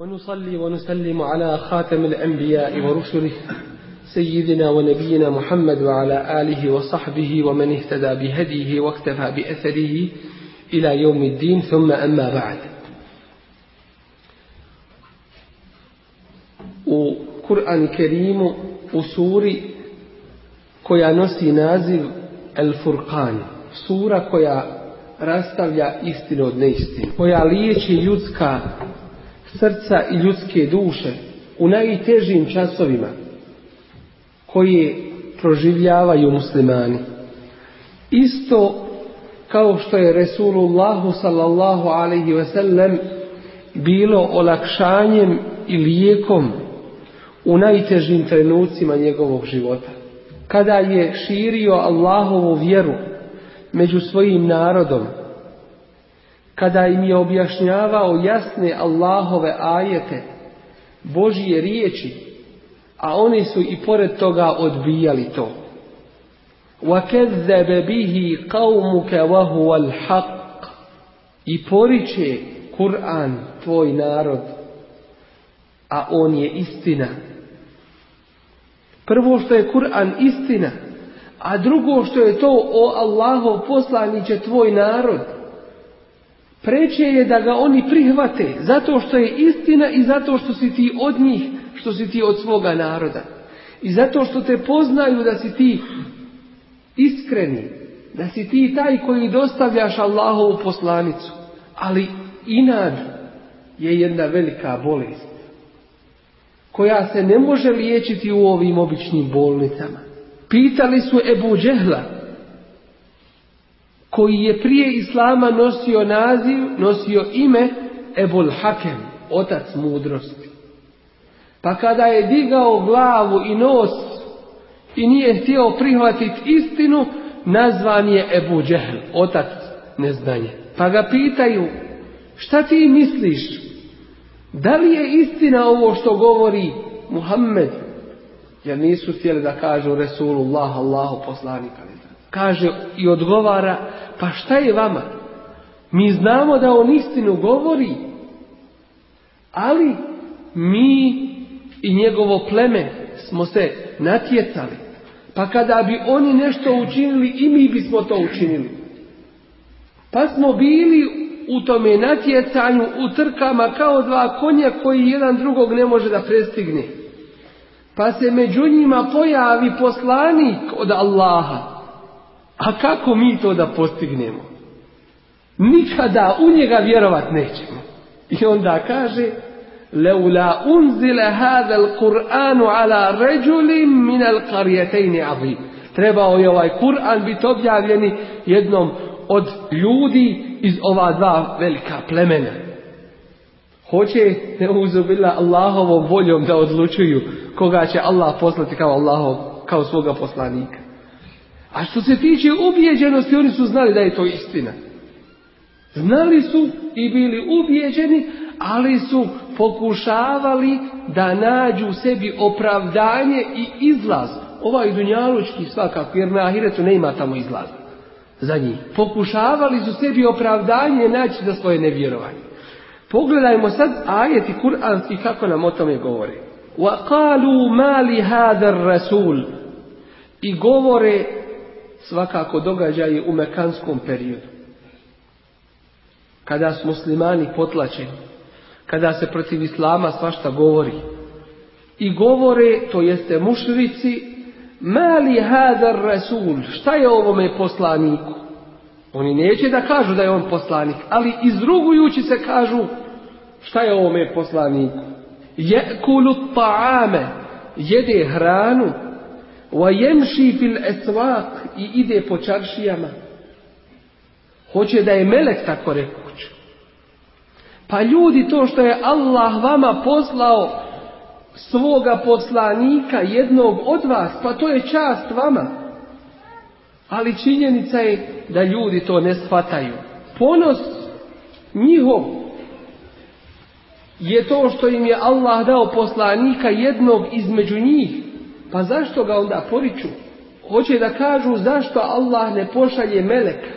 ونصلي ونسلم على خاتم الأنبياء ورسله سيدنا ونبينا محمد وعلى آله وصحبه ومن اهتدى بهديه واكتفى بأثره إلى يوم الدين ثم أما بعد. u Kur'an Kerimu u suri koja nosi naziv El Furqan, sura koja rastavlja istinu od neistine, koja liječi ljudska srca i ljudske duše u najtežim časovima koje proživljavaju muslimani. Isto kao što je Resulullahu sallallahu alaihi sellem bilo olakšanjem i lijekom u najtežim trenucima njegovog života. Kada je širio Allahovu vjeru među svojim narodom, kada im je objašnjavao jasne Allahove ajete, Božije riječi, a oni su i pored toga odbijali to. وَكَذَّبَ بِهِ قَوْمُكَ وَهُوَ الْحَقِّ I poriče Kur'an, tvoj narod, a on je istina. Prvo što je Kur'an istina, a drugo što je to o Allahov poslaniće tvoj narod. Preče je da ga oni prihvate, zato što je istina i zato što si ti od njih, što si ti od svoga naroda. I zato što te poznaju da si ti iskreni, da si ti taj koji dostavljaš Allahovu poslanicu. Ali inad je jedna velika bolest koja se ne može liječiti u ovim običnim bolnicama. Pitali su Ebu Džehla, koji je prije Islama nosio naziv, nosio ime Ebul Hakem, otac mudrosti. Pa kada je digao glavu i nos i nije htio prihvatiti istinu, nazvan je Ebu Džehl, otac neznanje. Pa ga pitaju, šta ti misliš? Da li je istina ovo što govori Muhammed? Jer nisu htjeli da kažu Resulullah, Allahu poslanika. Kaže i odgovara, pa šta je vama? Mi znamo da on istinu govori, ali mi i njegovo pleme smo se natjecali. Pa kada bi oni nešto učinili i mi bismo to učinili. Pa smo bili u tome natjecanju, u trkama kao dva konja koji jedan drugog ne može da prestigne. Pa se među njima pojavi poslanik od Allaha. A kako mi to da postignemo? Nikada u njega vjerovat nećemo. I onda kaže Leula unzile hada al-Qur'anu ala ređulim min al-qarjetejni azim. Trebao je ovaj Kur'an biti objavljeni jednom od ljudi iz ova dva velika plemena. Hoće ne uzubila Allahovom voljom da odlučuju koga će Allah poslati kao Allahov, kao svoga poslanika. A što se tiče ubijeđenosti, oni su znali da je to istina. Znali su i bili ubijeđeni, ali su pokušavali da nađu sebi opravdanje i izlaz. Ovaj dunjalučki svakako, jer na ahiretu ne ima tamo izlaza za njih. Pokušavali su sebi opravdanje naći za svoje nevjerovanje. Pogledajmo sad ajeti kuranski kako nam o tome govori. وَقَالُوا مَا لِهَذَا الرَّسُولِ I govore svakako događaje u mekanskom periodu. Kada su muslimani potlačeni, kada se protiv islama svašta govori. I govore, to jeste mušrici, Mali hadar rasul, šta je ovome poslaniku? Oni neće da kažu da je on poslanik, ali izrugujući se kažu šta je ovome poslaniku? Jekulu ta'ame, jede hranu, jemši fil esvak i ide po čaršijama. Hoće da je melek tako rekuć. Pa ljudi to što je Allah vama poslao svoga poslanika, jednog od vas, pa to je čast vama. Ali činjenica je da ljudi to ne shvataju. Ponos njihov je to što im je Allah dao poslanika jednog između njih. Pa zašto ga onda poriču? Hoće da kažu zašto Allah ne pošalje meleka.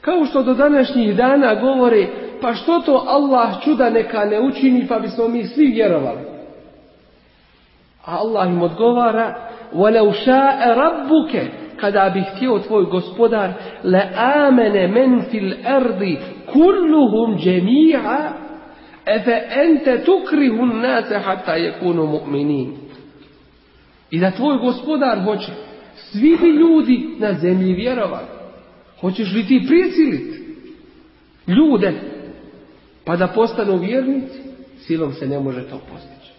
Kao što do današnjih dana govore pa što to Allah čuda neka ne učini pa bismo mi svi vjerovali. A Allah im odgovara وَلَوْ شَاءَ رَبُّكَ kada bi htio tvoj gospodar le amene men fil ardi kulluhum jami'a efe ente tukrihu nase hatta yakunu mu'minin i da tvoj gospodar hoće. Svi bi ljudi na zemlji vjerovali. Hoćeš li ti prisiliti ljude pa da postanu vjernici? Silom se ne može to postići.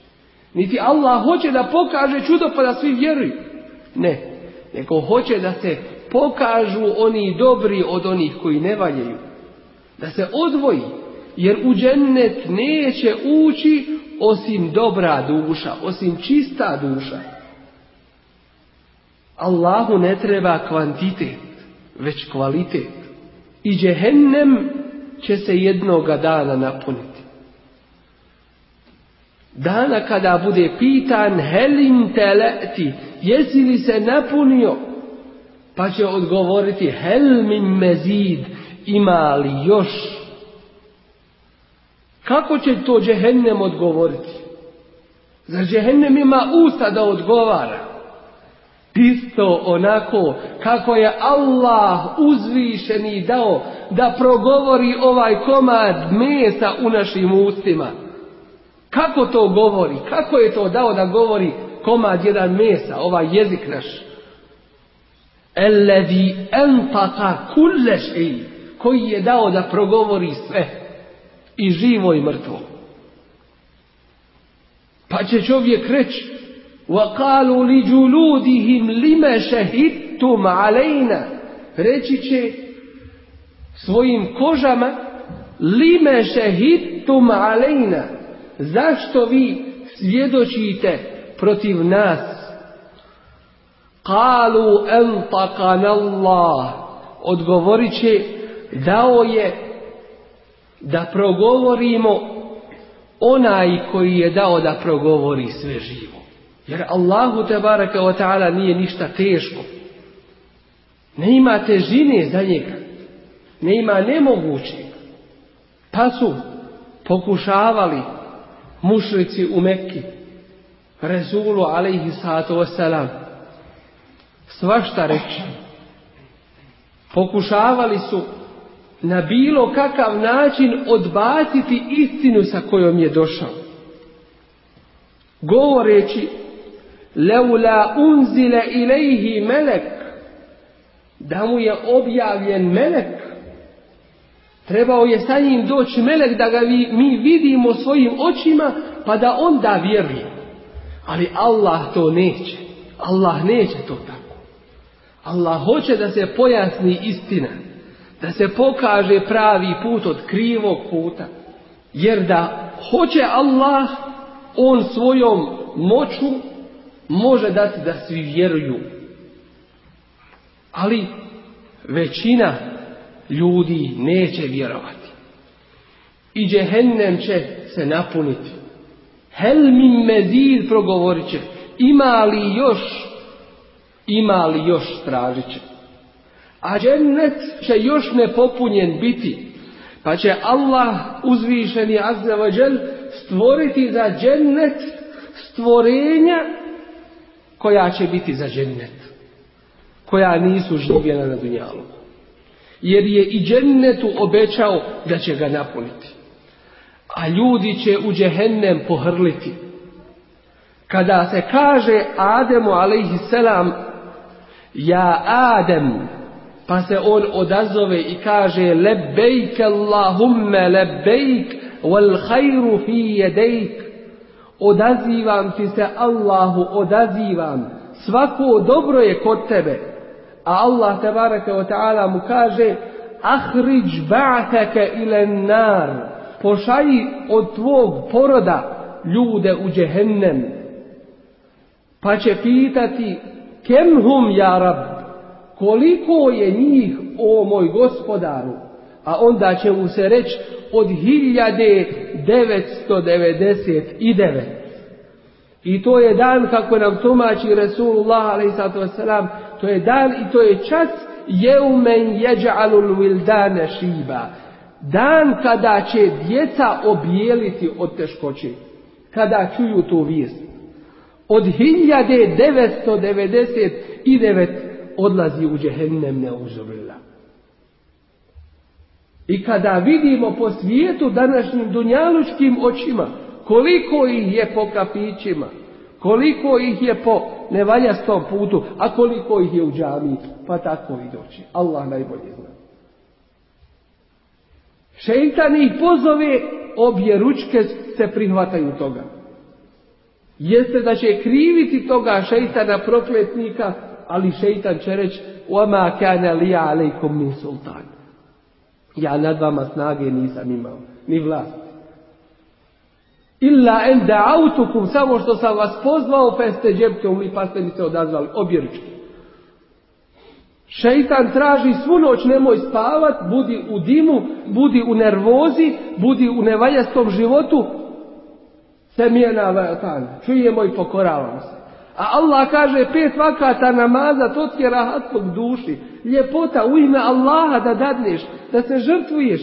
Niti Allah hoće da pokaže čudo pa da svi vjeruju. Ne nego hoće da se pokažu oni dobri od onih koji ne valjaju. Da se odvoji, jer u džennet neće ući osim dobra duša, osim čista duša. Allahu ne treba kvantitet, već kvalitet. I džehennem će se jednoga dana napuniti. Dana kada bude pitan helim teleti, jesi li se napunio? Pa će odgovoriti, hel min mezid, ima li još? Kako će to džehennem odgovoriti? Zar džehennem ima usta da odgovara? Isto onako kako je Allah uzvišeni dao da progovori ovaj komad mesa u našim ustima. Kako to govori? Kako je to dao da govori komad jedan mesa, ovaj jezik naš. Ellevi entaka kulle koji je dao da progovori sve, i živo i mrtvo. Pa će čovjek reći, وَقَالُوا لِجُلُودِهِمْ لِمَ شَهِدْتُمْ عَلَيْنَا Reći će svojim kožama, lime šehidtum alejna. Zašto vi svjedočite protiv nas. Kalu entaqan Allah. Odgovorit će, dao je da progovorimo onaj koji je dao da progovori sve živo. Jer Allahu te baraka wa ta'ala nije ništa teško. Ne ima težine za njega. Ne ima nemogućeg. Pa su pokušavali mušrici u Mekki Rezulu alaihi sallatu wasalam svašta reći. Pokušavali su na bilo kakav način odbaciti istinu sa kojom je došao. Govoreći Leula unzile ilaihi melek da mu je objavljen melek trebao je sa njim doći melek da ga mi vidimo svojim očima pa da onda vjerujemo. Ali Allah to neće. Allah neće to tako. Allah hoće da se pojasni istina. Da se pokaže pravi put od krivog puta. Jer da hoće Allah, on svojom moću može dati da svi vjeruju. Ali većina ljudi neće vjerovati. I džehennem će se napuniti. Hel mi mezid progovorit će. Ima li još? Ima li još tražit će. A džennet će još nepopunjen biti. Pa će Allah uzvišeni azza wa stvoriti za džennet stvorenja koja će biti za džennet. Koja nisu živjela na dunjalu. Jer je i džennetu obećao da će ga napuniti a ljudi će u džehennem pohrliti. Kada se kaže Ademu selam ja Adem, pa se on odazove i kaže lebejk Allahumme lebejk wal hajru fi jedejk odazivam ti se Allahu odazivam svako dobro je kod tebe a Allah tabaraka wa ta'ala mu kaže ahriđ ba'taka ila nar pošalji od tvog poroda ljude u džehennem. Pa će pitati, kemhum ja rab, koliko je njih, o moj gospodaru? A onda će mu se reći, od 1999. I to je dan, kako nam tumači Resulullah a.s. To je dan i to je čas jeumen jeđalul wildane šiba Dan kada će djeca obijeliti od teškoće. Kada čuju tu vijest. Od 1999 odlazi u džehennem neuzubila. I kada vidimo po svijetu današnjim dunjalučkim očima koliko ih je po kafićima, koliko ih je po nevaljastom putu, a koliko ih je u džami, pa tako i doći. Allah najbolje zna. Šeitan ih pozove, obje ručke se prihvataju toga. Jeste da će kriviti toga šeitana prokletnika, ali šeitan će reći وَمَا كَانَ لِيَ عَلَيْكُمْ مِنْ سُلْطَانِ ja nad vama snage nisam imao, ni vlast. Illa en da'autukum, samo što sam vas pozvao, pa ste džeptom pa ste mi se odazvali, objeručki. Šeitan traži svu noć, nemoj spavat, budi u dimu, budi u nervozi, budi u nevaljastom životu. Semijena vatan, čujemo i pokoravamo se. A Allah kaže pet vakata namaza, to ti je rahatlog duši. Ljepota u ime Allaha da dadneš, da se žrtvuješ.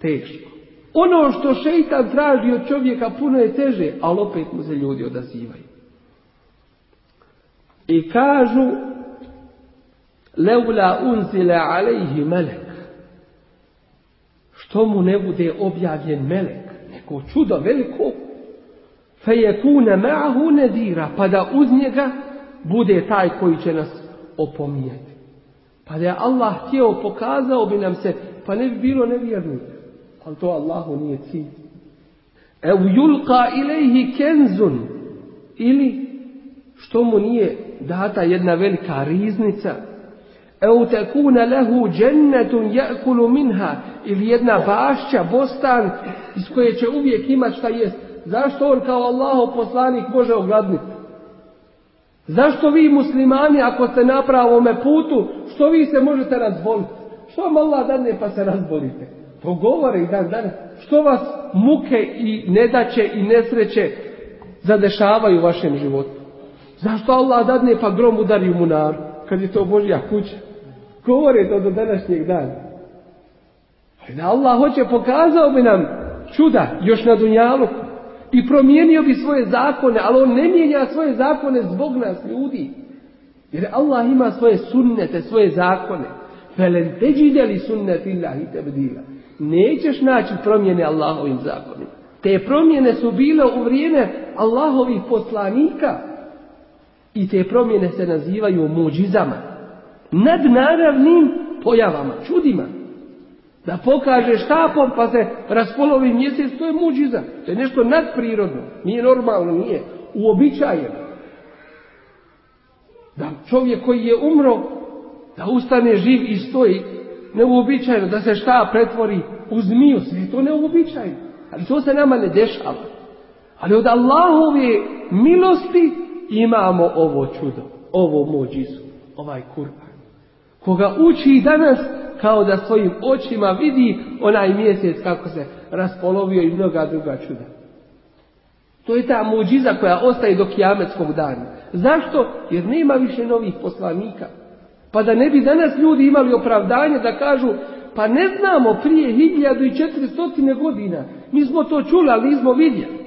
Teško. Ono što šeitan traži od čovjeka puno je teže, ali opet mu se ljudi odazivaju. I kažu Leula unzile alejhi melek. Što mu ne bude objavljen melek? Neko čudo veliko. Fejekune ma'hu nedira. Pa da uz njega bude taj koji će nas opominjati. Pa da je Allah htio pokazao bi nam se, pa ne bi bilo nevjernika. Ali to Allahu nije cilj. Ev yulqa ilaihi kenzun. Ili što mu nije data jedna velika riznica. Ev tekune lehu džennetun jakulu minha. Ili jedna bašća, bostan iz koje će uvijek imati šta jest. Zašto on kao Allahov poslanik može ogladniti? Zašto vi muslimani ako ste na pravome putu, što vi se možete razboliti? Što vam Allah dadne pa se razbolite? To govore i dan danas. Što vas muke i nedaće i nesreće zadešavaju u vašem životu? Zašto Allah dadne pa grom udari u munaru? Kad je to Božja kuća. Govore to do današnjeg dana. Da Allah hoće pokazao bi nam čuda još na dunjalu i promijenio bi svoje zakone, ali on ne mijenja svoje zakone zbog nas ljudi. Jer Allah ima svoje sunnete, svoje zakone. Felen teđide li sunnet illahi tebdila nećeš naći promjene Allahovim zakonima. Te promjene su bile u vrijeme Allahovih poslanika i te promjene se nazivaju muđizama. Nadnaravnim pojavama, čudima. Da pokaže štapom pa se raspolovi mjesec, to je muđiza. To je nešto nadprirodno. Nije normalno, nije uobičajeno. Da čovjek koji je umro, da ustane živ i stoji, neuobičajeno da se šta pretvori u zmiju, sve to neuobičajeno. Ali to se nama ne dešava. Ali od Allahove milosti imamo ovo čudo, ovo mođizu, ovaj Kur'an. Koga uči danas kao da svojim očima vidi onaj mjesec kako se raspolovio i mnoga druga čuda. To je ta muđiza koja ostaje do kijametskog dana. Zašto? Jer nema više novih poslanika. Pa da ne bi danas ljudi imali opravdanje da kažu pa ne znamo prije 1400 godina. Mi smo to čuli, ali nismo vidjeli.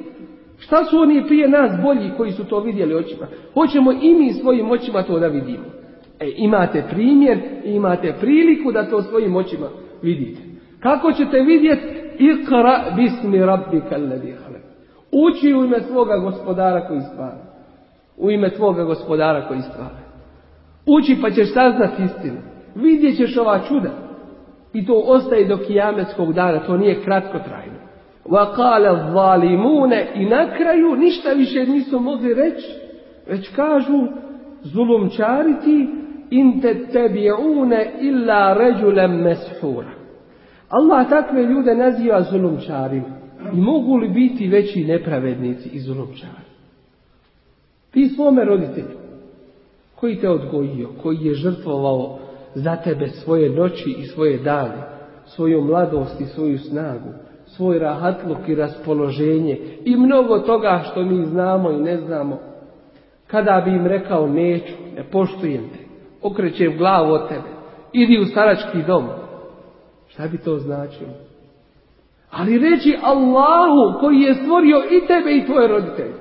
Šta su oni prije nas bolji koji su to vidjeli očima? Hoćemo i mi svojim očima to da vidimo. E, imate primjer i imate priliku da to svojim očima vidite. Kako ćete vidjeti? Ikra bismi rabbika alladhi Uči u ime svoga gospodara koji stvara. U ime tvoga gospodara koji stvara. Uči pa ćeš saznati istinu. Vidjet ćeš ova čuda. I to ostaje do kijametskog dana. To nije kratko trajno. وَقَالَ zalimune I na kraju ništa više nisu mogli reći. Već kažu zulumčariti in tebi'une illa ređulem meshura. Allah takve ljude naziva zulumčarima. I mogu li biti veći nepravednici i zulumčari? Ti svome roditelju koji te odgojio, koji je žrtvovao za tebe svoje noći i svoje dane, svoju mladost i svoju snagu, svoj rahatluk i raspoloženje i mnogo toga što mi znamo i ne znamo. Kada bi im rekao neću, ne poštujem te, okrećem glavu od tebe, idi u starački dom. Šta bi to značilo? Ali reći Allahu koji je stvorio i tebe i tvoje roditelje.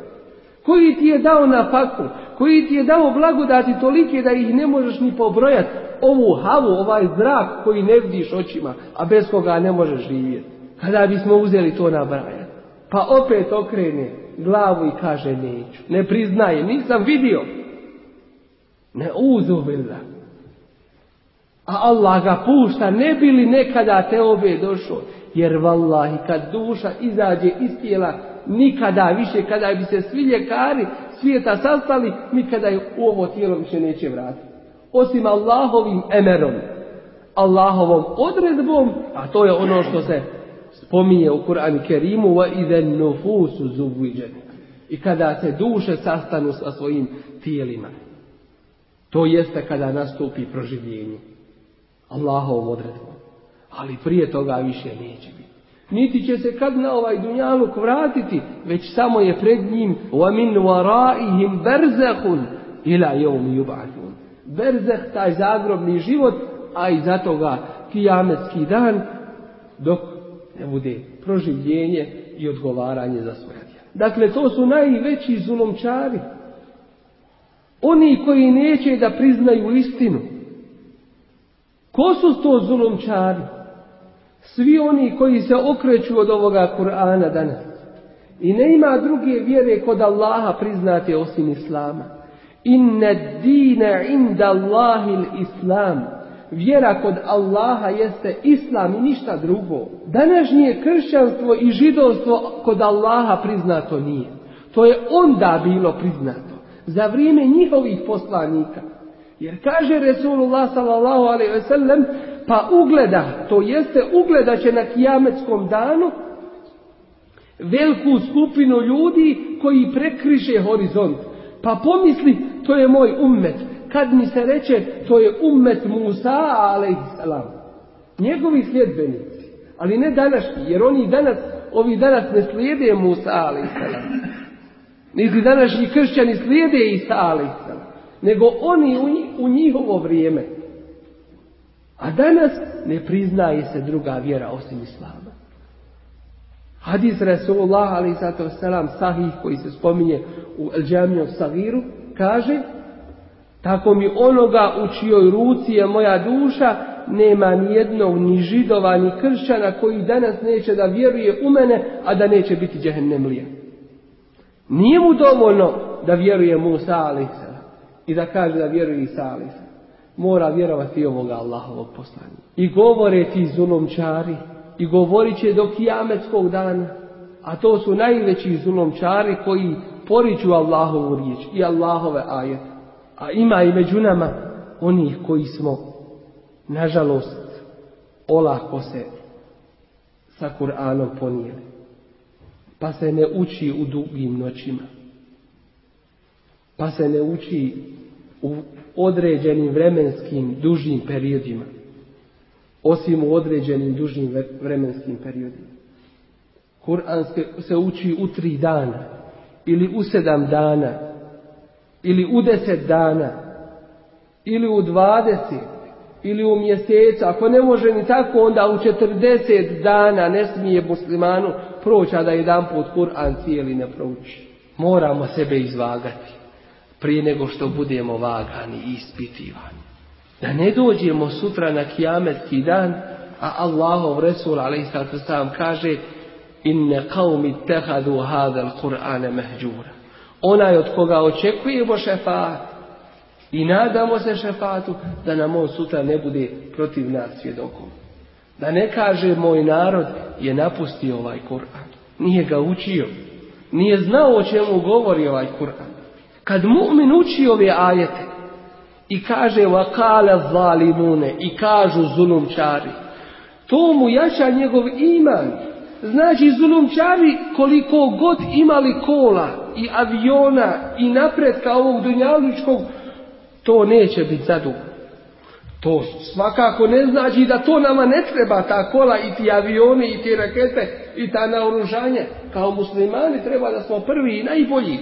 Koji ti je dao na faku, koji ti je dao blagodati tolike da ih ne možeš ni pobrojati. Ovu havu, ovaj zrak koji ne vidiš očima, a bez koga ne možeš živjeti. Kada bismo uzeli to nabrajati. Pa opet okrene glavu i kaže neću. Ne priznaje, nisam vidio. Ne uzubila. A Allah ga pušta, ne bi li nekada te obe došao. Jer vallahi kad duša izađe iz tijela, nikada više, kada bi se svi ljekari svijeta sastali, nikada je u ovo tijelo više neće vratiti. Osim Allahovim emerom, Allahovom odredbom, a to je ono što se spominje u Kur'anu Kerimu, idhen nufusu I kada se duše sastanu sa svojim tijelima. To jeste kada nastupi proživljenje. Allahovom odredbom. Ali prije toga više neće biti. Niti će se kad na ovaj dunjaluk vratiti, već samo je pred njim وَمِنْ وَرَائِهِمْ بَرْزَهُنْ إِلَا يَوْمِ يُبْعَثُونَ Berzeh, taj zagrobni život, a i za toga kijametski dan, dok ne bude proživljenje i odgovaranje za svoje djela. Dakle, to su najveći zulomčari. oni koji neće da priznaju istinu. Ko su to zulomčari? Svi oni koji se okreću od ovoga Kur'ana danas. I ne ima druge vjere kod Allaha priznate osim Islama. Inna dina inda Allahil Islam. Vjera kod Allaha jeste Islam i ništa drugo. Današnje kršćanstvo i židovstvo kod Allaha priznato nije. To je onda bilo priznato. Za vrijeme njihovih poslanika. Jer kaže Resulullah sallallahu alaihi ve sellem pa ugleda, to jeste ugleda će na kijametskom danu veliku skupinu ljudi koji prekriže horizont. Pa pomisli, to je moj ummet. Kad mi se reče, to je ummet Musa, a.s. Njegovi sljedbenici. Ali ne današnji, jer oni danas, ovi danas ne slijede Musa, a.s. Niti današnji kršćani slijede Isa, a.s. Nego oni u njihovo vrijeme. A danas ne priznaje se druga vjera osim Islama. Hadis Rasulullah selam sahih koji se spominje u El Sagiru kaže tako mi onoga u čijoj ruci je moja duša nema ni jednog ni židova ni kršćana koji danas neće da vjeruje u mene a da neće biti džehennemlija. Nije mu dovoljno da vjeruje Musa ali i da kaže da vjeruje Isa ali mora vjerovati ovoga Allahovog poslanja. I govore ti zulomčari i govorit će do kijametskog dana. A to su najveći zulomčari koji poriču Allahovu riječ i Allahove ajete. A ima i među nama onih koji smo, nažalost, olako se sa Kur'anom ponijeli. Pa se ne uči u dugim noćima. Pa se ne uči u određenim vremenskim dužim periodima. Osim u određenim dužim vremenskim periodima. Kur'an se uči u tri dana, ili u sedam dana, ili u deset dana, ili u dvadeset, ili u mjesecu. Ako ne može ni tako, onda u četrdeset dana ne smije muslimanu proći, a da jedan put Kur'an cijeli ne prouči. Moramo sebe izvagati prije nego što budemo vagani i ispitivani. Da ne dođemo sutra na kijametski dan, a Allahov Resul sam kaže inne qavmi tehadu hadal Kur'ane mehđura. Onaj od koga očekujemo šefat i nadamo se šefatu da nam on sutra ne bude protiv nas svjedokom. Da ne kaže moj narod je napustio ovaj Kur'an. Nije ga učio. Nije znao o čemu govori ovaj Kur'an. Kad mu'min uči ove ajete i kaže vakale zalimune i kažu zulumčari, to mu jača njegov iman. Znači zulumčari koliko god imali kola i aviona i napretka ovog dunjaličkog, to neće biti zadugo. To svakako ne znači da to nama ne treba, ta kola i ti avioni i ti rakete i ta naoružanje. Kao muslimani treba da smo prvi i najbolji.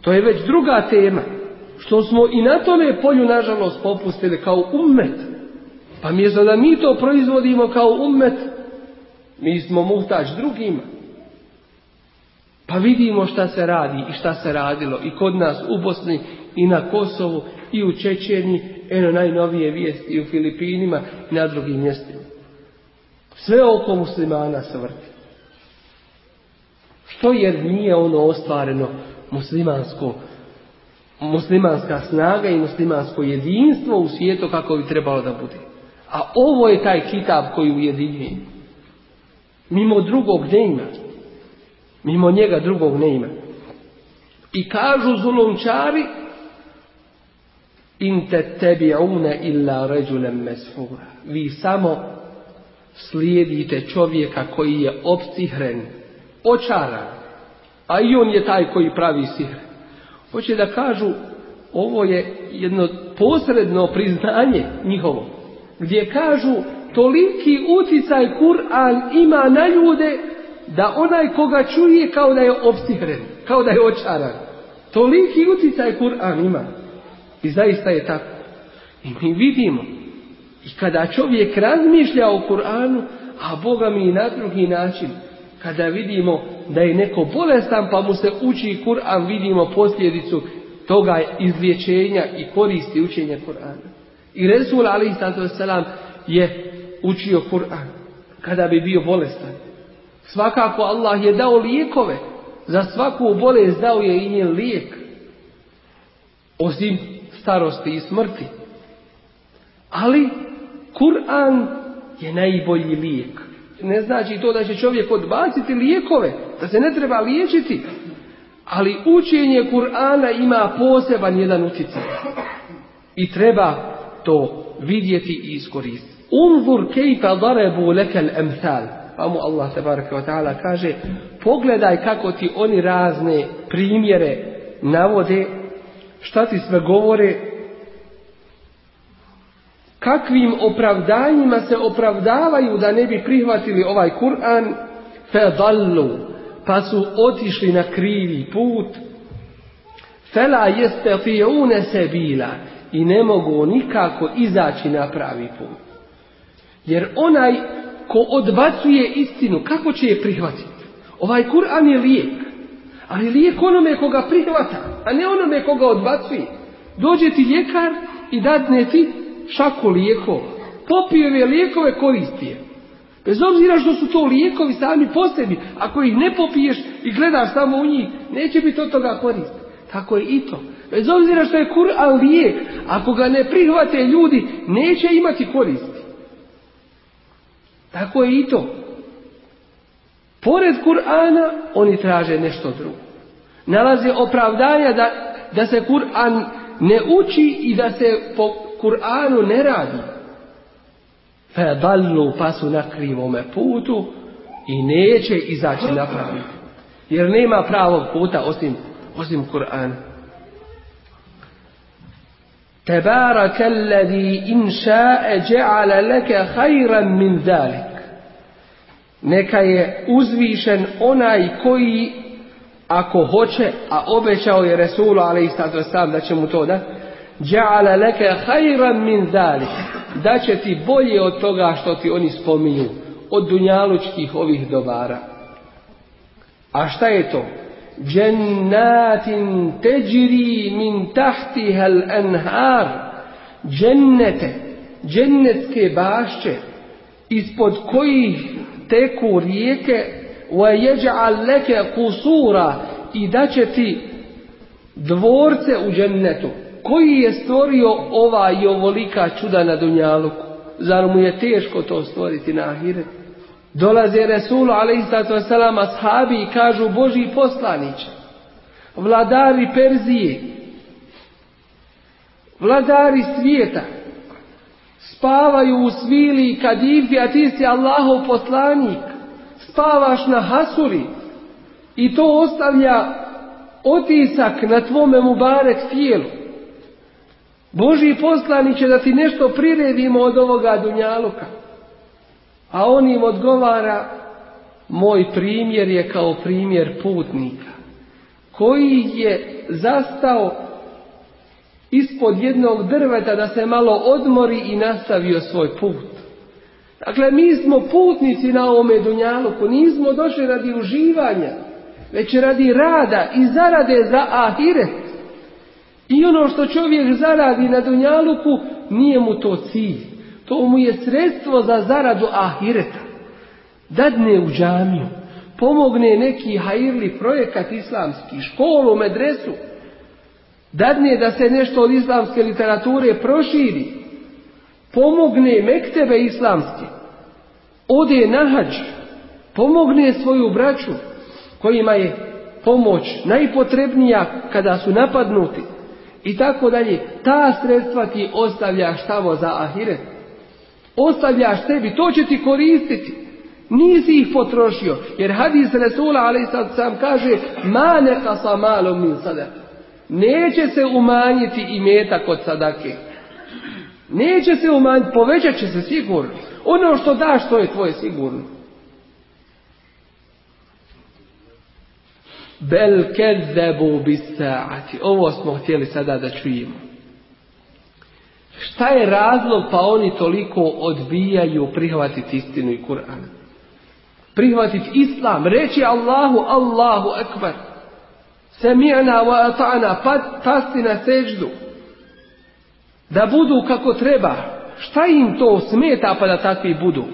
To je već druga tema. Što smo i na tome polju, nažalost, popustili kao ummet. Pa mjesto da mi to proizvodimo kao ummet, Mi smo muhtač drugima. Pa vidimo šta se radi i šta se radilo i kod nas u Bosni i na Kosovu i u Čečeni, eno najnovije vijesti i u Filipinima i na drugim mjestima. Sve oko muslimana se vrti. Što jer nije ono ostvareno muslimansko, muslimanska snaga i muslimansko jedinstvo u svijetu kako bi trebalo da bude. A ovo je taj kitab koji ujedinjuje. Mimo drugog ne ima. Mimo njega drugog ne ima. I kažu zulumčari in te tebi'une illa ređulem meshura. Vi samo slijedite čovjeka koji je opsihren, očaran, a i on je taj koji pravi sihr. Hoće da kažu, ovo je jedno posredno priznanje njihovo, gdje kažu toliki uticaj Kur'an ima na ljude da onaj koga čuje kao da je opsihren, kao da je očaran. Toliki uticaj Kur'an ima. I zaista je tako. I mi vidimo. I kada čovjek razmišlja o Kur'anu, a Boga mi i na drugi način, kada vidimo da je neko bolestan pa mu se uči Kur'an, vidimo posljedicu toga izlječenja i koristi učenja Kur'ana. I Resul Ali selam je učio Kur'an kada bi bio bolestan. Svakako Allah je dao lijekove. Za svaku bolest dao je i njen lijek. Osim starosti i smrti. Ali Kur'an je najbolji lijek. Ne znači to da će čovjek odbaciti lijekove, da se ne treba liječiti. Ali učenje Kur'ana ima poseban jedan utjecaj. I treba to vidjeti i iskoristiti. Unzur kejfa darebu lekel emthal. Pa mu Allah tabaraka wa ta'ala kaže, pogledaj kako ti oni razne primjere navode, šta ti sve govore, kakvim opravdanjima se opravdavaju da ne bi prihvatili ovaj Kur'an, fedallu, pa su otišli na krivi put, fela jeste sebila i ne mogu nikako izaći na pravi put. Jer onaj ko odbacuje istinu, kako će je prihvatiti? Ovaj Kur'an je lijek. Ali lijek onome koga prihvata, a ne onome koga odbacuje. Dođe ti ljekar i dadne ti šaku lijekova. Popije lijekove koristi je. Bez obzira što su to lijekovi sami po sebi, ako ih ne popiješ i gledaš samo u njih, neće biti od toga koristi. Tako je i to. Bez obzira što je Kur'an lijek, ako ga ne prihvate ljudi, neće imati koristi. Tako je i to. Pored Kur'ana oni traže nešto drugo. Nalaze opravdanja da, da se Kur'an ne uči i da se po Kur'anu ne radi. Fedallu pa su na krivome putu i neće izaći na pravi. Jer nema pravog puta osim, osim Kur'ana. Tebarakallazi in ša'e laka khayran min zalik neka je uzvišen onaj koji ako hoće, a obećao je Resulu sam da će mu to da? Ja'ala laka khayran min zalik. Da će ti bolje od toga što ti oni spominju od dunjalučkih ovih dobara. A šta je to? Jannatin teđri min tahtiha al-anhar džennete džennetske bašće ispod kojih teku rijeke وَيَجْعَلْ لَكَ kusura i da će ti dvorce u džennetu koji je stvorio ova i ovolika čuda na Dunjaluku zar mu je teško to stvoriti na Ahiret dolaze Resulu alaihissalatu wasalam ashabi i kažu Boži poslaniće vladari Perzije vladari svijeta spavaju u svili i kadifi, a ti si Allahov poslanik. Spavaš na hasuri i to ostavlja otisak na tvome mubarek tijelu. Boži poslanik će da ti nešto priredimo od ovoga dunjaluka. A on im odgovara, moj primjer je kao primjer putnika, koji je zastao ispod jednog drveta da se malo odmori i nastavio svoj put. Dakle, mi smo putnici na ovome dunjaluku, nismo došli radi uživanja, već radi rada i zarade za ahiret. I ono što čovjek zaradi na dunjaluku, nije mu to cilj. To mu je sredstvo za zaradu ahireta. Dadne u džamiju, pomogne neki hajirli projekat islamski, školu, medresu, dadne da se nešto od islamske literature proširi, pomogne mektebe islamske, ode na hađ, pomogne svoju braću kojima je pomoć najpotrebnija kada su napadnuti i tako dalje. Ta sredstva ti ostavljaš tamo za ahiret. Ostavljaš tebi, to će ti koristiti. Nisi ih potrošio. Jer hadis Resula ali sad sam kaže ma neka sa malom min sadaka. Neće se umanjiti i metak od sadake. Neće se umanjiti, povećat će se sigurno. Ono što daš, to je tvoje sigurno. Bel kezebu bisaati. Ovo smo htjeli sada da čujemo. Šta je razlog pa oni toliko odbijaju prihvatiti istinu i Kur'an? Prihvatiti islam, reći Allahu, Allahu ekbar. Sami'na wa ata'na, pasti na seždu. Da budu kako treba. Šta im to smeta pa da takvi budu?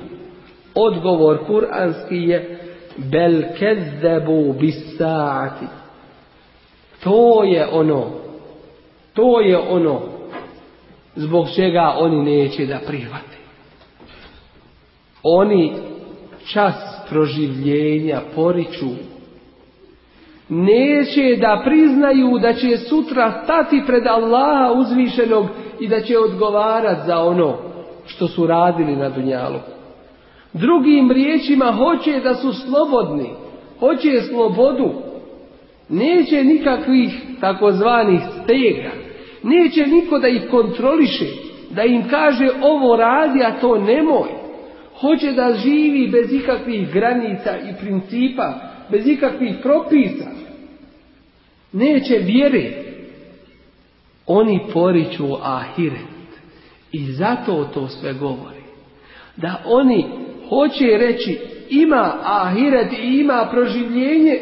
Odgovor kuranski je bel kezzebu bisaati. To je ono, to je ono zbog čega oni neće da prihvate. Oni čas proživljenja poriču. Neće da priznaju da će sutra stati pred Allaha uzvišenog i da će odgovarati za ono što su radili na dunjalu. Drugim riječima hoće da su slobodni, hoće slobodu. Neće nikakvih takozvanih stega, neće niko da ih kontroliše, da im kaže ovo radi, a to nemoj. Hoće da živi bez ikakvih granica i principa, bez ikakvih propisa. Neće vjere. Oni poriču ahiret. I zato to sve govori. Da oni hoće reći ima ahiret i ima proživljenje,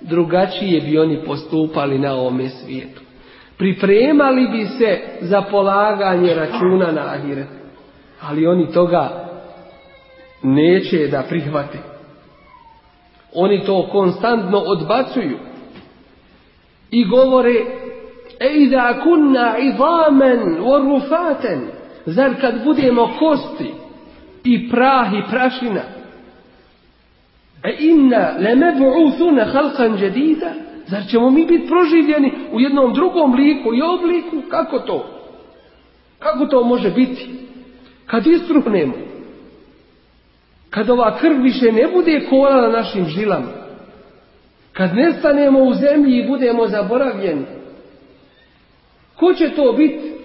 drugačije bi oni postupali na ovome svijetu. Pripremali bi se za polaganje računa na ahiret. Ali oni toga neće da prihvate. Oni to konstantno odbacuju. I govore, e idha kunna idamen rufaten, zar kad budemo kosti, i prah i prašina. E inna lemebu'uthuna halkan jadida. Zar ćemo mi biti proživljeni u jednom drugom liku i obliku? Kako to? Kako to može biti? Kad istruhnemo. Kad ova krv više ne bude kola na našim žilama. Kad nestanemo u zemlji i budemo zaboravljeni. Ko će to biti?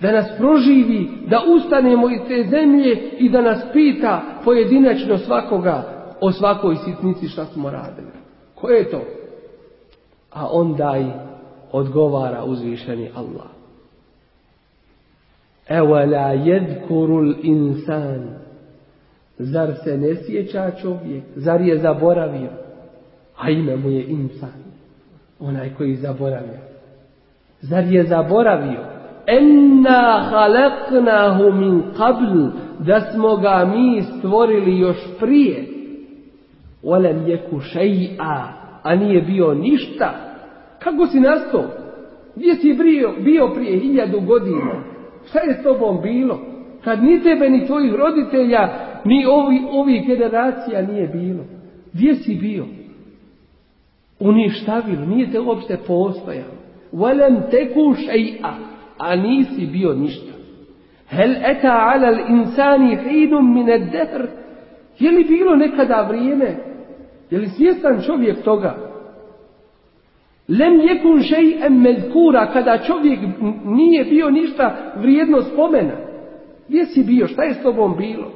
da nas proživi, da ustanemo iz te zemlje i da nas pita pojedinačno svakoga o svakoj sitnici šta smo radili. Ko je to? A onda i odgovara uzvišeni Allah. Evala jedkurul insan. Zar se ne sjeća čovjek? Zar je zaboravio? A ime mu je insan. Onaj koji zaboravio. Zar je zaboravio? enna halaknahu min qabl da smo ga mi stvorili još prije olem jeku šeji'a a nije bio ništa kako si nastao gdje si bio, bio prije hiljadu godina šta je s tobom bilo kad ni tebe ni tvojih roditelja ni ovi, ovih generacija nije bilo gdje si bio uništavilo nije te uopšte postojalo volem teku šeji'a a nisi bio ništa. Hel eta ala insani hinum min dehr Je li bilo nekada vrijeme? Je li svjestan čovjek toga? Lem jekun em melkura, kada čovjek nije bio ništa vrijedno spomena. Gdje si bio? Šta je s tobom bilo?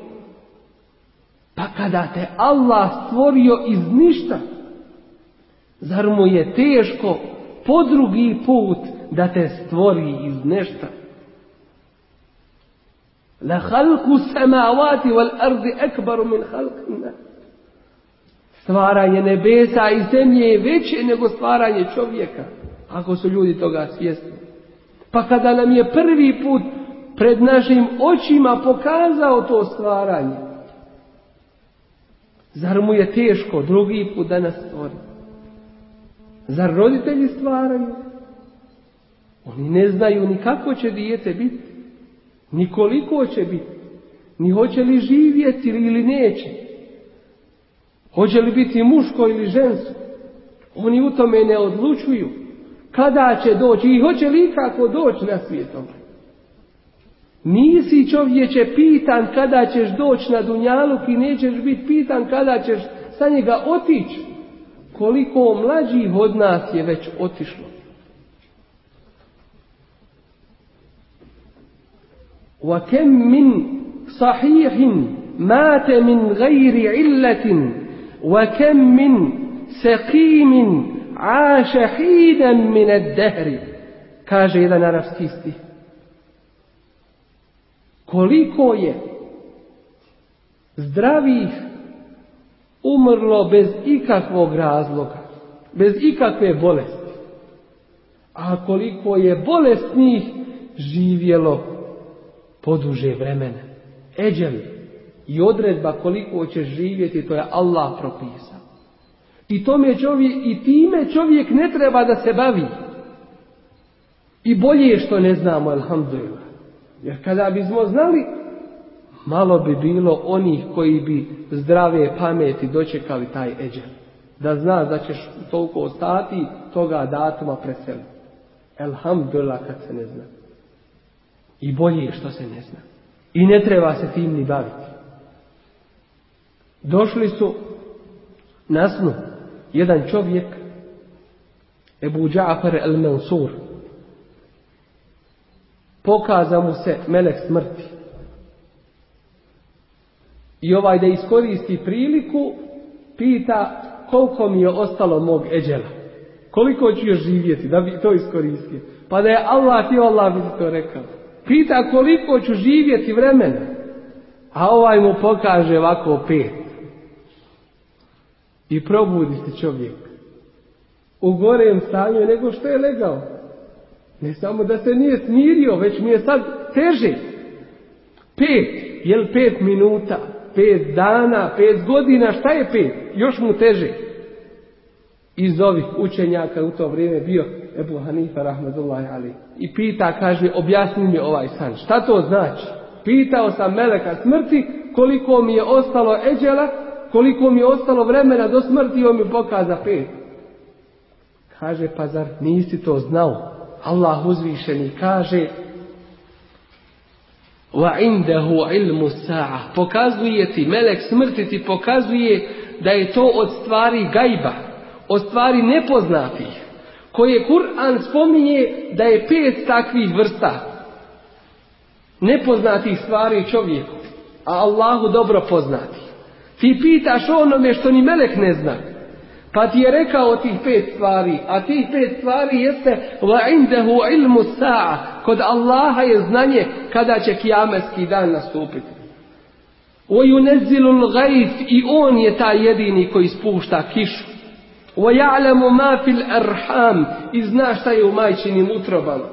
Pa kada te Allah stvorio iz ništa, zar mu je teško po drugi put da te stvori iz nešta. La halku samavati wal ardi ekbaru min halkina. Stvaranje nebesa i zemlje je veće nego stvaranje čovjeka. Ako su ljudi toga svjesni. Pa kada nam je prvi put pred našim očima pokazao to stvaranje, zar mu je teško drugi put da nas stvori? Zar roditelji stvaraju? Oni ne znaju ni kako će dijete biti, ni koliko će biti, ni hoće li živjeti ili neće. Hoće li biti muško ili žensko. Oni u tome ne odlučuju. Kada će doći i hoće li ikako doći na svijetom. Nisi čovječe pitan kada ćeš doći na Dunjaluk i nećeš biti pitan kada ćeš sa njega otići. Koliko mlađih od nas je već otišlo. وكم من صحيح مات من غير علة وكم من سقيم عاش حيدا من الدهر kaže jedan arapski stih koliko je zdravih umrlo bez ikakvog razloga, bez ikakve bolesti. A koliko je bolesnih živjelo poduže vremena. Eđel i odredba koliko će živjeti, to je Allah propisao. I, tome čovjek, I time čovjek ne treba da se bavi. I bolje je što ne znamo, alhamdulillah. Jer kada bismo znali, malo bi bilo onih koji bi zdrave pameti dočekali taj eđel. Da zna da ćeš toliko ostati toga datuma preseliti. Elhamdulillah kad se ne zna. I bolje je što se ne zna. I ne treba se tim ni baviti. Došli su na snu jedan čovjek Ebu Džafar el Mansur pokaza mu se melek smrti. I ovaj da iskoristi priliku, pita koliko mi je ostalo mog eđela. Koliko ću još živjeti da bi to iskoristio. Pa da je Allah ti Allah bi to rekao. Pita koliko ću živjeti vremena. A ovaj mu pokaže ovako pet. I probudi se čovjek. U gorem stanju nego što je legao. Ne samo da se nije smirio, već mi je sad teže. Pet, jel pet minuta, pet dana, pet godina, šta je pet? Još mu teže. Iz ovih učenjaka u to vrijeme bio Ebu Hanifa rahmetullahi ali. I pita, kaže, objasni mi ovaj san. Šta to znači? Pitao sam Meleka smrti koliko mi je ostalo eđela, koliko mi je ostalo vremena do smrti on mi pokaza pet. Kaže, pa zar nisi to znao? Allah uzvišeni kaže wa indahu ilmu sa'a pokazuje ti melek smrti ti pokazuje da je to od stvari gajba od stvari nepoznatih koje Kur'an spominje da je pet takvih vrsta nepoznatih stvari čovjeku a Allahu dobro poznati. Ti pitaš onome što ni melek ne zna pa ti je rekao tih pet stvari, a tih pet stvari jeste indahu ilmu sa'a, kod Allaha je znanje kada će kijametski dan nastupiti. Yunazzilu al i on je taj jedini koji spušta kišu. Wa ya'lamu ma fil arham i zna šta je u majčinim utrobama.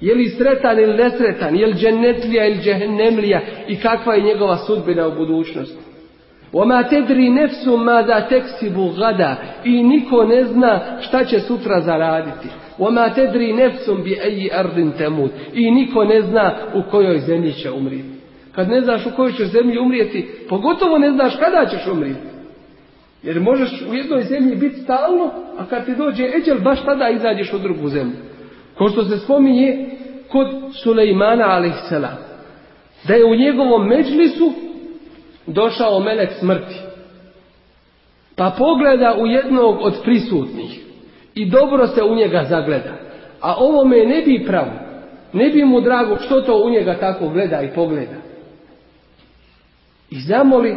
Je li sretan ili nesretan, je li džennetlija ili džehennemlija i kakva je njegova sudbina u budućnosti. Oma tedri nefsu mada teksibu gada. I niko ne zna šta će sutra zaraditi. Oma tedri nefsum bi eji ardin temut. I niko ne zna u kojoj zemlji će umriti. Kad ne znaš u kojoj ćeš zemlji umrijeti, pogotovo ne znaš kada ćeš umrijeti. Jer možeš u jednoj zemlji biti stalno, a kad ti dođe eđel, baš tada izađeš u drugu zemlju. Ko što se spominje kod Sulejmana a.s. Da je u njegovom međlisu došao melek smrti. Pa pogleda u jednog od prisutnih i dobro se u njega zagleda. A ovo me ne bi pravo. Ne bi mu drago što to u njega tako gleda i pogleda. I zamoli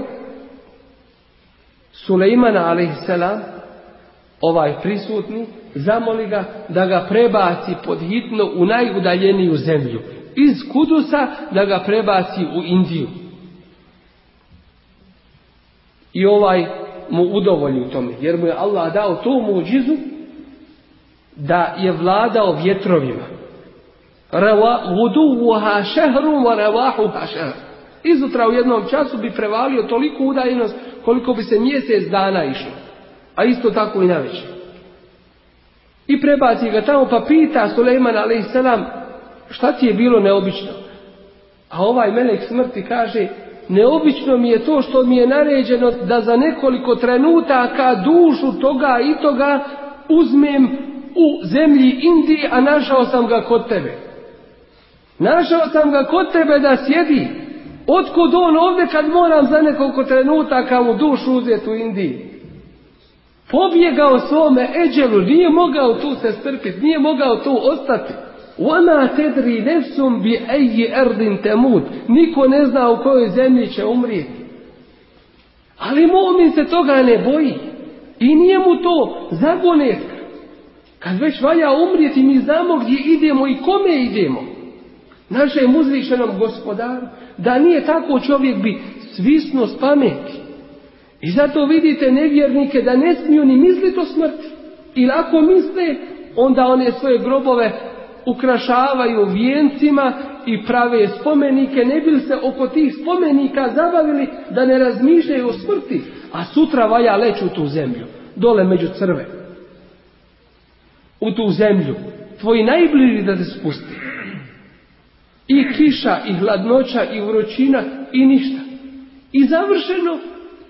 Sulejmana a.s. ovaj prisutni, zamoli ga da ga prebaci pod hitno u najudaljeniju zemlju iz Kudusa da ga prebaci u Indiju. I ovaj mu udovolji u tome, jer mu je Allah dao tu muđizu da je vladao vjetrovima. Guduvuha šehru wa ravahuha šehru. Izutra u jednom času bi prevalio toliko udaljenost koliko bi se mjesec dana išlo. A isto tako i na. I prebaci ga tamo pa pita Suleiman a.s. šta ti je bilo neobično? A ovaj melek smrti kaže neobično mi je to što mi je naređeno da za nekoliko trenutaka dušu toga i toga uzmem u zemlji Indije, a našao sam ga kod tebe. Našao sam ga kod tebe da sjedi. Otkud on ovdje kad moram za nekoliko trenutaka mu dušu uzeti u Indiji? Pobjegao svome eđelu, nije mogao tu se strpiti, nije mogao tu ostati. وَمَا تَدْرِي نَفْسُمْ بِأَيِّ أَرْضٍ تَمُوت Niko ne zna u kojoj zemlji će umrijeti. Ali mu'min se toga ne boji. I nije mu to zagonetka. Kad već valja umrijeti, mi znamo gdje idemo i kome idemo. Našem uzvišenom gospodaru. Da nije tako čovjek bi svisno s pameti. I zato vidite nevjernike da ne smiju ni misliti o smrti. Ili ako misle, onda one svoje grobove ukrašavaju vijencima i prave spomenike, ne bi se oko tih spomenika zabavili da ne razmišljaju o smrti, a sutra valja leći u tu zemlju, dole među crve. U tu zemlju, tvoji najbliži da te spusti. I kiša, i hladnoća, i vrućina, i ništa. I završeno,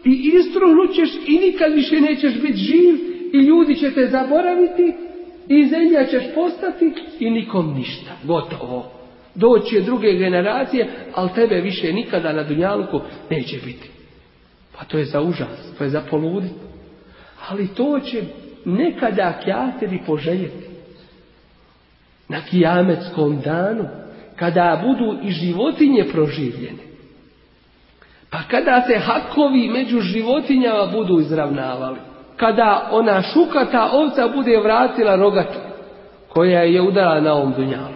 i istruhnućeš, i nikad više nećeš biti živ, i ljudi će te zaboraviti, i zemlja ćeš postati i nikom ništa. Gotovo. Doći je druge generacije, ali tebe više nikada na Dunjalku neće biti. Pa to je za užas, to je za poludit. Ali to će nekada kjateri poželjeti. Na kijametskom danu, kada budu i životinje proživljene. Pa kada se hakovi među životinjama budu izravnavali kada ona šukata ovca bude vratila rogatu koja je udala na ovom dunjalu.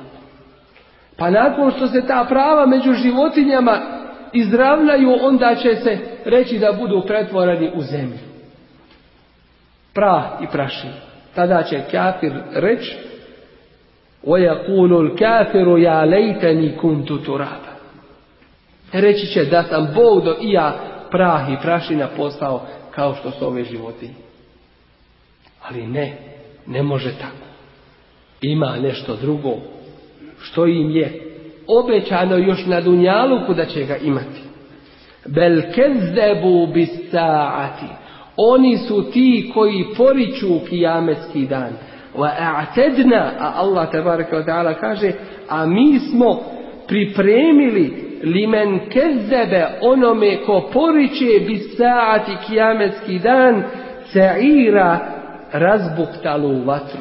Pa nakon što se ta prava među životinjama izravnaju, onda će se reći da budu pretvoreni u zemlju. Prah i prašin. Tada će kafir reći وَيَقُولُ الْكَافِرُ يَا لَيْتَنِي كُنْتُ تُرَابًا Reći će da sam Bog do i ja prah i prašina postao kao što su ove životinje. Ali ne, ne može tako. Ima nešto drugo što im je obećano još na Dunjaluku da će ga imati. Bel kezzebu bisaati. Oni su ti koji poriču kijametski dan. Wa a'tedna, a Allah tabaraka wa ta'ala kaže, a mi smo pripremili limen kezzebe onome ko poriče bisaati kijametski dan, sa'ira razbuktalu u vatru.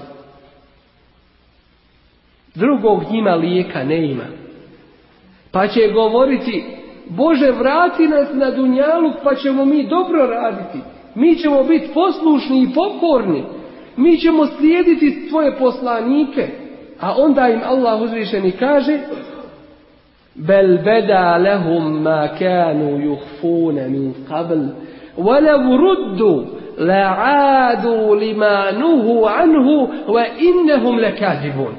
Drugog njima lijeka ne ima. Pa će govoriti, Bože vrati nas na dunjaluk pa ćemo mi dobro raditi. Mi ćemo biti poslušni i pokorni. Mi ćemo slijediti tvoje poslanike. A onda im Allah uzvišeni kaže Bel beda lehum ma kanu juhfune min qabl. Walav ruddu la'adu lima nuhu anhu wa innahum lakazibun.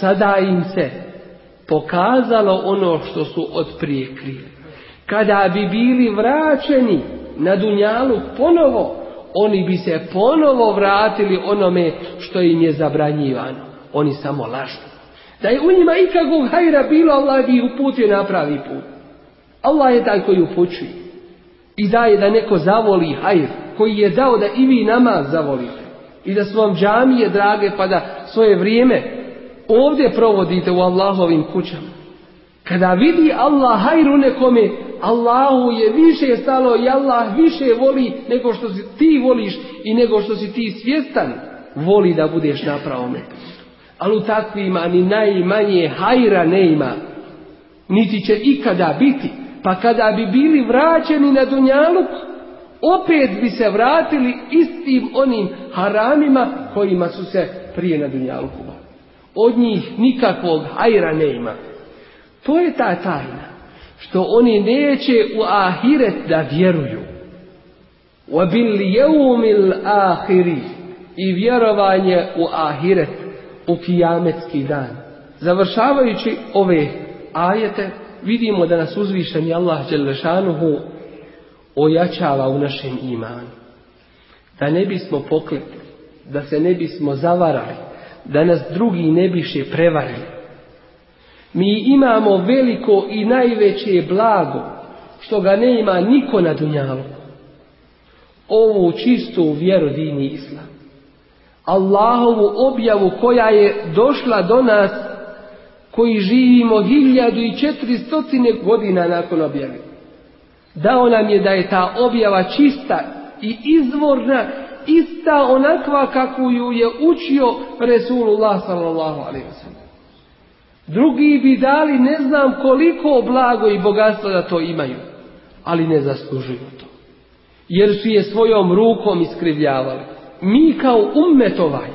Sada im se pokazalo ono što su krili. Kada bi bili vraćeni na dunjalu ponovo, oni bi se ponovo vratili onome što im je zabranjivano. Oni samo lažu. Da je u njima ikakvog hajra bilo, Allah bi uputio na pravi put. Allah je taj koji upućuje. I daje da neko zavoli hajr koji je dao da i vi namaz zavolite. I da su vam džamije drage pa da svoje vrijeme ovdje provodite u Allahovim kućama. Kada vidi Allah hajru nekome, Allahu je više stalo i Allah više voli nego što si ti voliš i nego što si ti svjestan voli da budeš na pravome. Ali u takvima ni najmanje hajra ne ima. Niti će ikada biti. Pa kada bi bili vraćeni na Dunjaluk, opet bi se vratili istim onim haramima kojima su se prije na Dunjaluku Od njih nikakvog hajra ne ima. To je ta tajna. Što oni neće u ahiret da vjeruju. وَبِلْ يَوْمِ ahiri I vjerovanje u ahiret, u kijametski dan. Završavajući ove ajete, vidimo da nas uzvišeni Allah Đelešanuhu ojačava u našem imanu. Da ne bismo poklekli, da se ne bismo zavarali, da nas drugi ne biše prevarili. Mi imamo veliko i najveće blago, što ga ne ima niko na dunjalu. Ovu čistu vjeru dini islam. Allahovu objavu koja je došla do nas koji živimo hiljadu i četiristotine godina nakon objave. Dao nam je da je ta objava čista i izvorna, ista onakva kakvu ju je učio Resulullah sallallahu alaihi Drugi bi dali ne znam koliko blago i bogatstvo da to imaju, ali ne zaslužuju to. Jer su je svojom rukom iskrivljavali. Mi kao umetovaj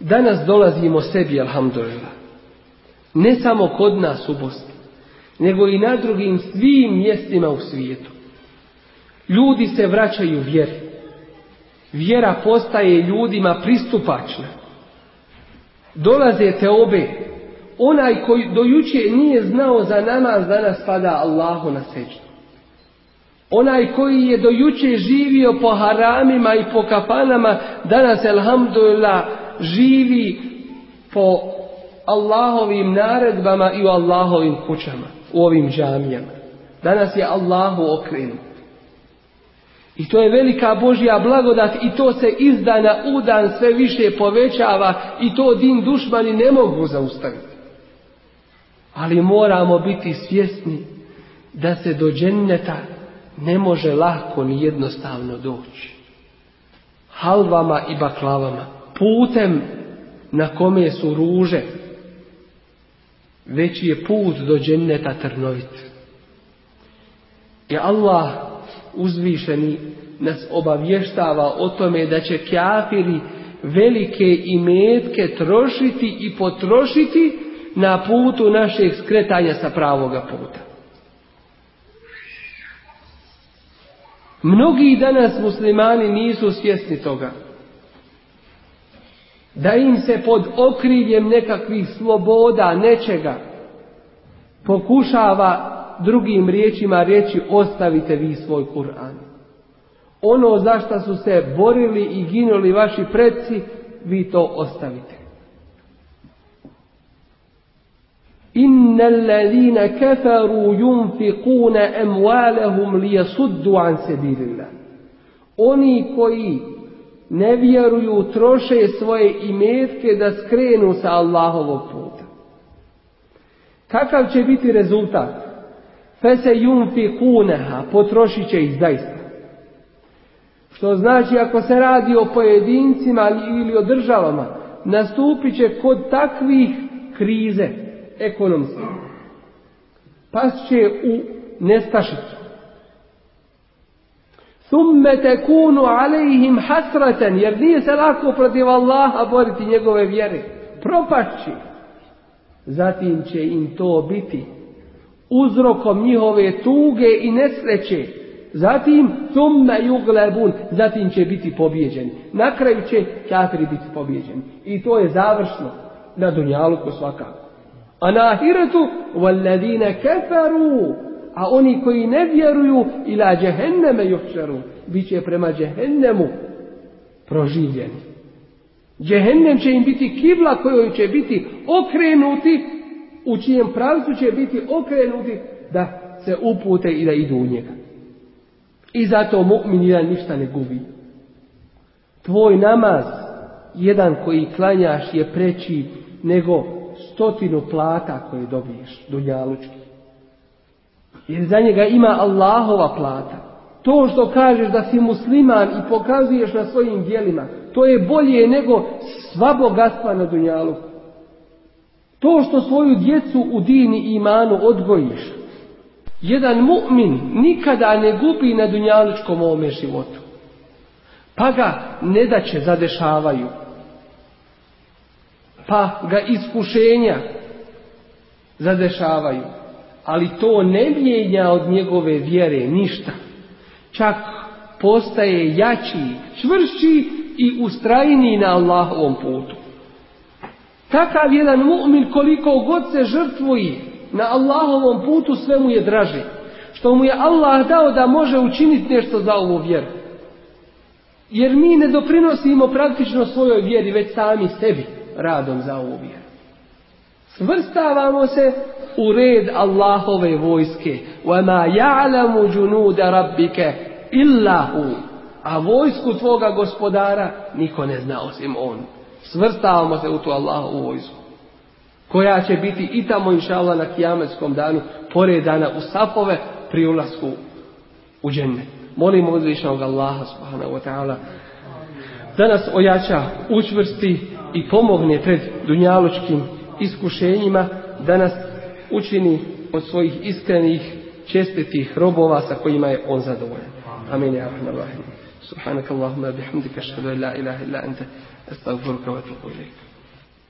danas dolazimo sebi, alhamdulillah. Ne samo kod nas u Bosni, nego i na drugim svim mjestima u svijetu. Ljudi se vraćaju vjeri. Vjera postaje ljudima pristupačna. Dolaze te obe. Onaj koji do juče nije znao za namaz danas pada Allahu na seđu. Onaj koji je do juče živio po haramima i po kafanama, danas, elhamdulillah, živi po Allahovim naredbama i u Allahovim kućama, u ovim džamijama. Danas je Allahu okrenut. I to je velika Božja blagodat i to se iz dana u dan sve više povećava i to din dušmani ne mogu zaustaviti. Ali moramo biti svjesni da se do dženneta ne može lako ni jednostavno doći. Halvama i baklavama, putem na kome su ruže, već je put do dženneta trnovit. I Allah uzvišeni nas obavještava o tome da će kafiri velike imetke trošiti i potrošiti na putu našeg skretanja sa pravoga puta. Mnogi danas muslimani nisu svjesni toga. Da im se pod okriljem nekakvih sloboda, nečega, pokušava drugim riječima reći ostavite vi svoj Kur'an. Ono za što su se borili i ginuli vaši predci, vi to ostavite. Inna kafaru yunfiquna amwalahum liyasuddu an sabilillah. Oni koji ne vjeruju troše svoje imetke da skrenu sa Allahovog puta. Kakav će biti rezultat? Fese yunfiqunaha, potrošit će ih zaista. Što znači ako se radi o pojedincima ili o državama, nastupit će kod takvih krize ekonomske. Pas će u nestašicu. Thumme tekunu alejhim hasraten, jer nije se lako protiv Allaha boriti njegove vjere. Propašći. Zatim će im to biti uzrokom njihove tuge i nesreće. Zatim thumme yuglebun, zatim će biti pobijeđeni. Na kraju će kafiri biti pobijeđeni. I to je završno na Dunjaluku svakako. A na ahiretu وَالَّذِينَ كَفَرُوا a oni koji ne vjeruju ila džehenneme juhčaru, bit će prema džehennemu proživljeni. Džehennem će im biti kibla kojoj će biti okrenuti, u čijem pravcu će biti okrenuti da se upute i da idu u njega. I zato mu'min ništa ne gubi. Tvoj namaz, jedan koji klanjaš je preći nego stotinu plata koje dobiješ, dunjalučki. Jer za njega ima Allahova plata. To što kažeš da si musliman i pokazuješ na svojim dijelima, to je bolje nego sva bogatstva na dunjalu. To što svoju djecu u dini i imanu odgojiš. Jedan mu'min nikada ne gubi na dunjalučkom ovome životu. Pa ga će zadešavaju pa ga iskušenja zadešavaju. Ali to ne mijenja od njegove vjere ništa. Čak postaje jači, čvršći i ustrajniji na Allahovom putu. Takav jedan mu'min koliko god se žrtvuje na Allahovom putu sve mu je draže. Što mu je Allah dao da može učiniti nešto za ovu vjeru. Jer mi ne doprinosimo praktično svojoj vjeri, već sami sebi radom za ovu vjeru. Svrstavamo se u red Allahove vojske. وَمَا يَعْلَمُ جُنُودَ رَبِّكَ إِلَّا A vojsku tvoga gospodara niko ne zna osim on. Svrstavamo se u tu Allahovu vojsku. Koja će biti i tamo inša Allah na kijametskom danu poredana u sapove pri ulasku u dženne. Molimo uzvišenog Allaha subhanahu wa ta'ala da nas ojača, učvrsti i pomogne pred dunjalučkim iskušenjima da nas učini od svojih iskrenih, čestitih robova sa kojima je on zadovoljan. Amin. Ja rahman rahim. Subhanak Allahumma bihamdika ashhadu an la ilaha illa anta astaghfiruka wa atubu ilayk.